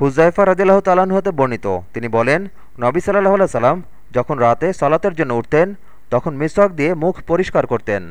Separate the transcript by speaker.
Speaker 1: হুজাইফা রদিল্লাহ তালাহ হতে বর্ণিত। তিনি বলেন, নবী সাল্লাহ সাল্লাম যখন রাতে সালাতের জন্য উঠতেন, তখন মিসওয়াক দিয়ে মুখ পরিষ্কার করতেন।